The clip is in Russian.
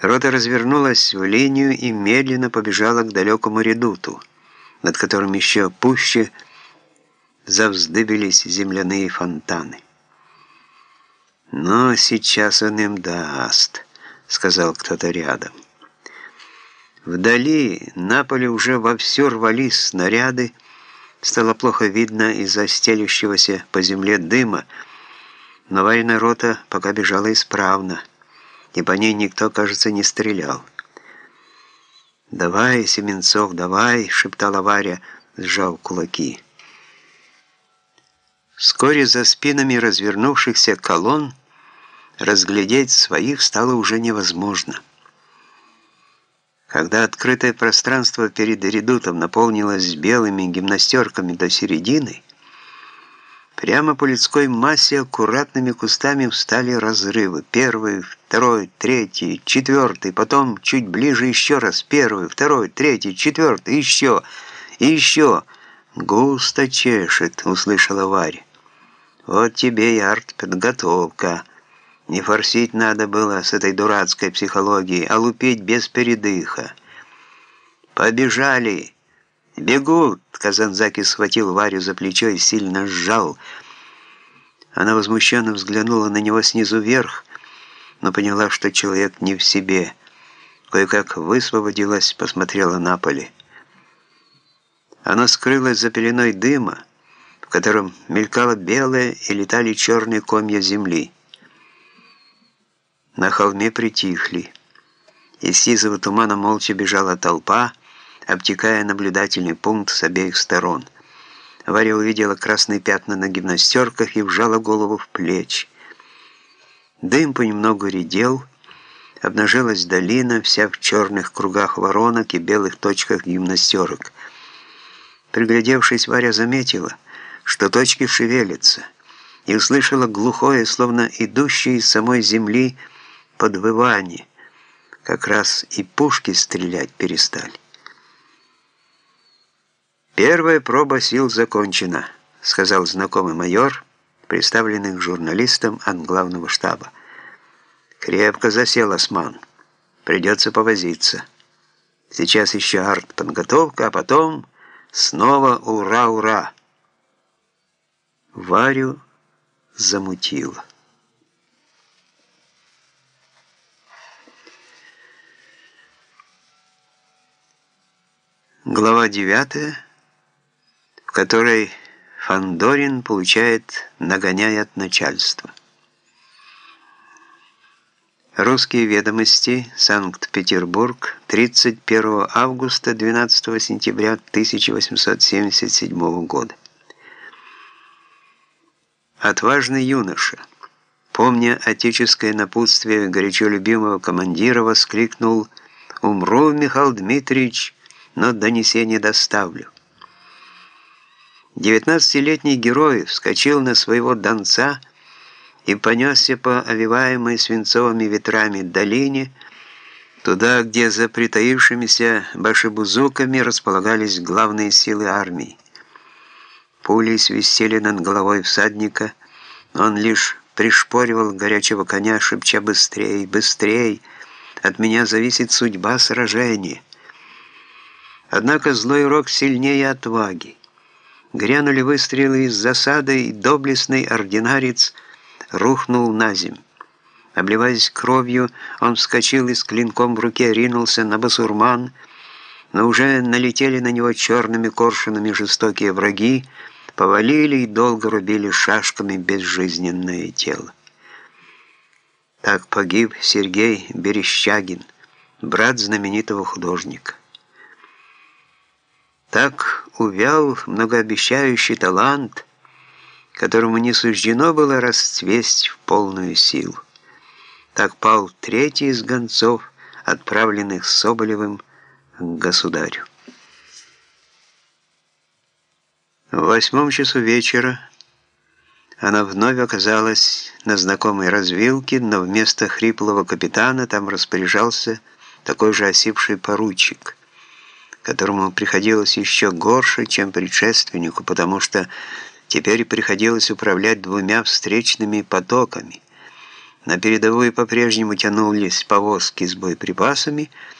Рота развернулась в линию и медленно побежала к далекому редуту, над которым еще пуще завздыбились земляные фонтаны. «Но сейчас он им даст», — сказал кто-то рядом. Вдали на поле уже вовсю рвались снаряды, стало плохо видно из-за стелющегося по земле дыма, но военная рота пока бежала исправно, и по ней никто, кажется, не стрелял. «Давай, Семенцов, давай!» — шептала Варя, сжав кулаки. Вскоре за спинами развернувшихся колонн разглядеть своих стало уже невозможно. Когда открытое пространство перед редутом наполнилось белыми гимнастерками до середины, прямо по людской массе аккуратными кустами встали разрывы. Первый, второй, третий, четвертый, потом чуть ближе еще раз. Первый, второй, третий, четвертый, еще еще. «Густо чешет», — услышала Варя. «Вот тебе и артподготовка». Не форсить надо было с этой дурацкой психологией, а лупить без передыха. «Побежали!» «Бегут!» — Казанзаки схватил Варю за плечо и сильно сжал. Она возмущенно взглянула на него снизу вверх, но поняла, что человек не в себе. Кое-как высвободилась, посмотрела на поле. Она скрылась за пеленой дыма, в котором мелькало белое и летали черные комья земли. На холме притихли. Из сизого тумана молча бежала толпа, обтекая наблюдательный пункт с обеих сторон. Варя увидела красные пятна на гимнастерках и вжала голову в плечи. Дым понемногу редел, обнажилась долина, вся в черных кругах воронок и белых точках гимнастерок. Приглядевшись, Варя заметила, что точки шевелятся, и услышала глухое, словно идущее из самой земли, подвывание. Как раз и пушки стрелять перестали. «Первая проба сил закончена», — сказал знакомый майор, представленный к журналистам от главного штаба. «Крепко засел осман. Придется повозиться. Сейчас еще артподготовка, а потом снова ура-ура!» Варю замутило. Глава 9, в которой Фандорин получает нагоняя от начальства. Русские ведомости, Санкт-Петербург, 31 августа 12 сентября 1877 года. Отважный юноша, помня отеческое напутствие горячо любимого командира, воскликнул «Умру, Михаил Дмитриевич!» но донесение доставлю. Девятнадцатилетний герой вскочил на своего донца и понесся по овиваемой свинцовыми ветрами долине, туда, где за притаившимися башибузуками располагались главные силы армии. Пули свистели над головой всадника, но он лишь пришпоривал горячего коня, шепча «быстрей, быстрей! От меня зависит судьба сражения!» Однако злой рок сильнее отваги. Грянули выстрелы из засады, и доблестный ординарец рухнул на земь. Обливаясь кровью, он вскочил и с клинком в руке ринулся на басурман, но уже налетели на него черными коршунами жестокие враги, повалили и долго рубили шашками безжизненное тело. Так погиб Сергей Берещагин, брат знаменитого художника. Так увял многообещающий талант, которому не суждено было расцвесть в полную силу. Так пал третий из гонцов, отправленных Соболевым к государю. В восьмом часу вечера она вновь оказалась на знакомой развилке, но вместо хриплого капитана там распоряжался такой же осипший поручик – которому приходилось еще горше, чем предшественнику, потому что теперь приходилось управлять двумя встречными потоками, На передовую по-прежнему тянулись повозки с боеприпасами,